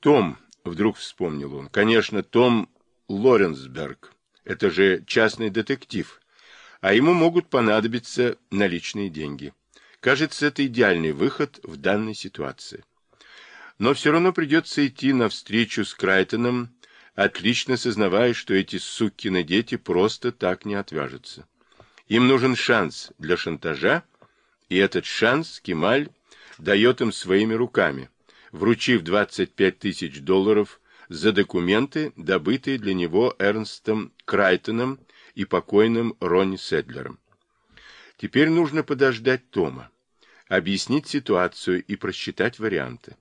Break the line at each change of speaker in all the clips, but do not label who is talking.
Том, вдруг вспомнил он, конечно, Том Лоренсберг. Это же частный детектив. А ему могут понадобиться наличные деньги. Кажется, это идеальный выход в данной ситуации. Но все равно придется идти навстречу с Крайтоном, отлично сознавая, что эти сукины дети просто так не отвяжутся. Им нужен шанс для шантажа, и этот шанс Кемаль дает им своими руками, вручив 25 тысяч долларов за документы, добытые для него Эрнстом Крайтоном и покойным Ронни Седлером. Теперь нужно подождать Тома, объяснить ситуацию и просчитать варианты.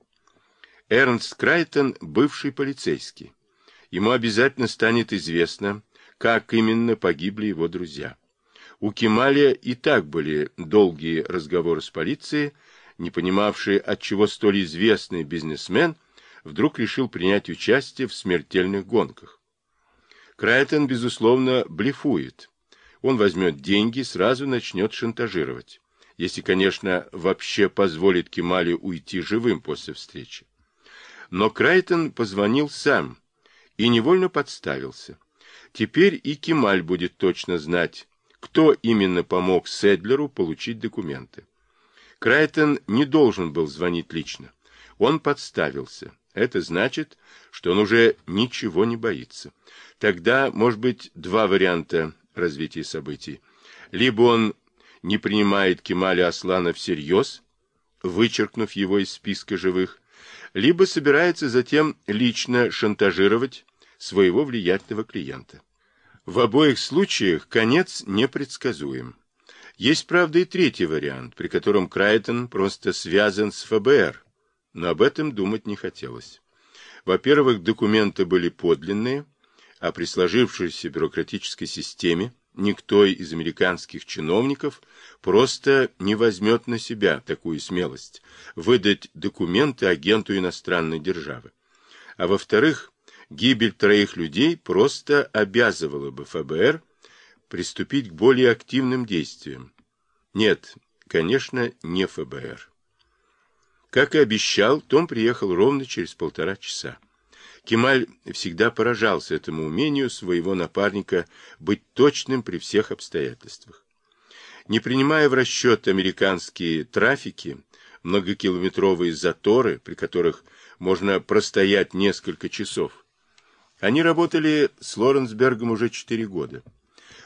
Эрнст Крайтон – бывший полицейский. Ему обязательно станет известно, как именно погибли его друзья. У Кемаля и так были долгие разговоры с полицией, не понимавший, отчего столь известный бизнесмен вдруг решил принять участие в смертельных гонках. Крайтон, безусловно, блефует. Он возьмет деньги, сразу начнет шантажировать. Если, конечно, вообще позволит Кемале уйти живым после встречи. Но Крайтон позвонил сам и невольно подставился. Теперь и Кемаль будет точно знать, кто именно помог Седлеру получить документы. Крайтон не должен был звонить лично. Он подставился. Это значит, что он уже ничего не боится. Тогда, может быть, два варианта развития событий. Либо он не принимает Кемаля Аслана всерьез, вычеркнув его из списка живых, либо собирается затем лично шантажировать своего влиятельного клиента. В обоих случаях конец непредсказуем. Есть, правда, и третий вариант, при котором Крайтон просто связан с ФБР, но об этом думать не хотелось. Во-первых, документы были подлинные, а при сложившейся бюрократической системе никто из американских чиновников просто не возьмет на себя такую смелость выдать документы агенту иностранной державы. А во-вторых, гибель троих людей просто обязывала бы ФБР приступить к более активным действиям. Нет, конечно, не ФБР. Как и обещал, Том приехал ровно через полтора часа. Кемаль всегда поражался этому умению своего напарника быть точным при всех обстоятельствах. Не принимая в расчет американские трафики, многокилометровые заторы, при которых можно простоять несколько часов, они работали с Лоренсбергом уже четыре года.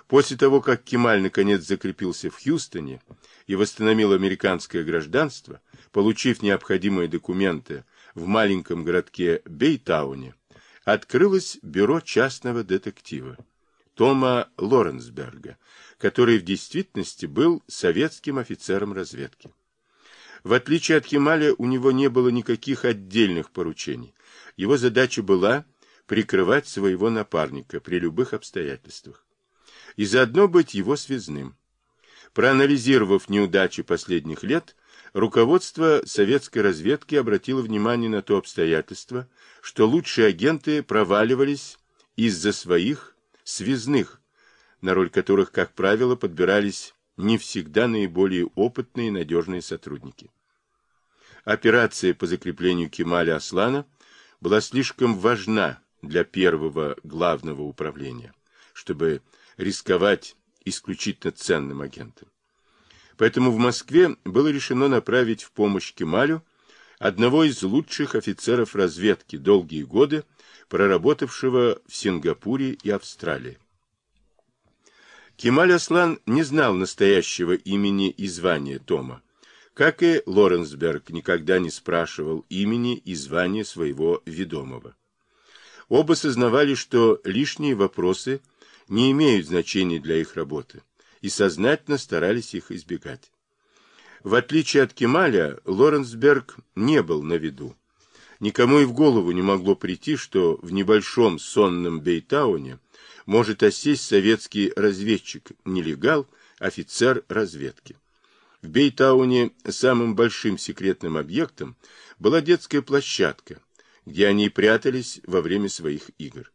После того, как Кемаль наконец закрепился в Хьюстоне и восстановил американское гражданство, получив необходимые документы в маленьком городке Бейтауне, открылось бюро частного детектива Тома Лоренсберга, который в действительности был советским офицером разведки. В отличие от Кемаля, у него не было никаких отдельных поручений. Его задача была прикрывать своего напарника при любых обстоятельствах и заодно быть его связным. Проанализировав неудачи последних лет, руководство советской разведки обратило внимание на то обстоятельство, что лучшие агенты проваливались из-за своих связных, на роль которых, как правило, подбирались не всегда наиболее опытные и надежные сотрудники. Операция по закреплению Кемаля Аслана была слишком важна для первого главного управления, чтобы рисковать исключительно ценным агентом. Поэтому в Москве было решено направить в помощь Кемалю одного из лучших офицеров разведки, долгие годы проработавшего в Сингапуре и Австралии. Кемаль Аслан не знал настоящего имени и звания Тома, как и Лоренсберг никогда не спрашивал имени и звания своего ведомого. Оба сознавали, что лишние вопросы – не имеют значения для их работы, и сознательно старались их избегать. В отличие от Кемаля, Лоренсберг не был на виду. Никому и в голову не могло прийти, что в небольшом сонном Бейтауне может осесть советский разведчик-нелегал, офицер разведки. В Бейтауне самым большим секретным объектом была детская площадка, где они прятались во время своих игр.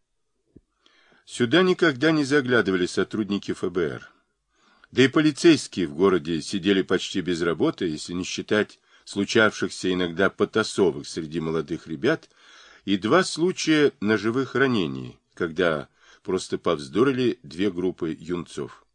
Сюда никогда не заглядывали сотрудники ФБР. Да и полицейские в городе сидели почти без работы, если не считать случавшихся иногда потасовок среди молодых ребят, и два случая ножевых ранений, когда просто повздорили две группы юнцов.